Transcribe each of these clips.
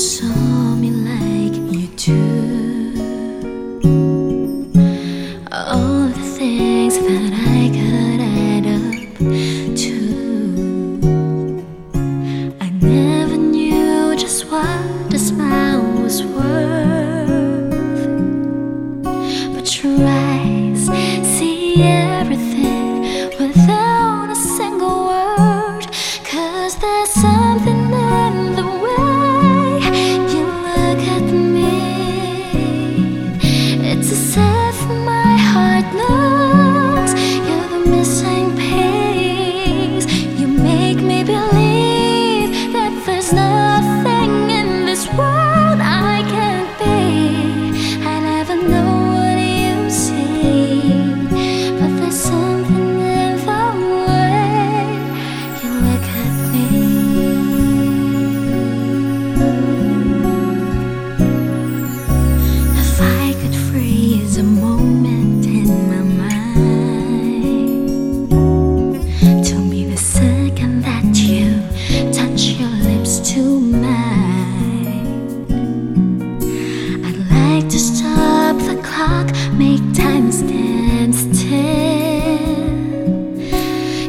saw me like you do. All the things that I could add up to. I never knew just what a smile was worth. But your eyes, see it. make time stand still.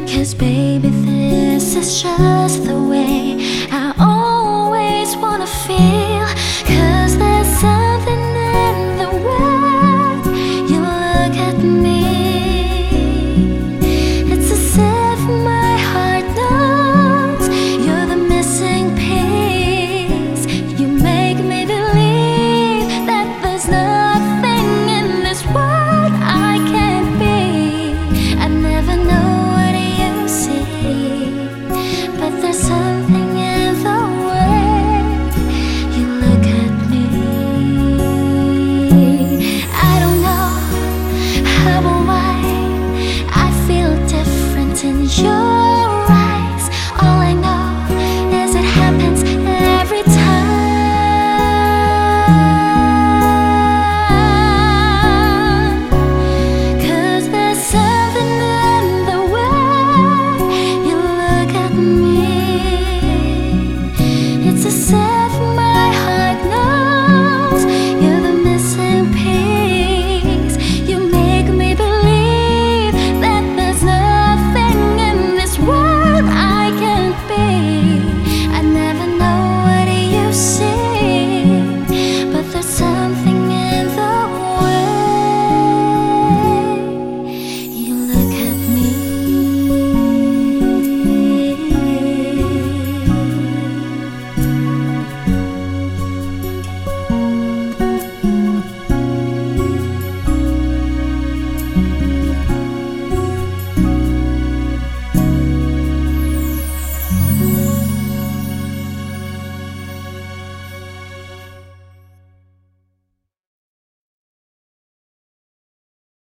Cause baby, this is just the way I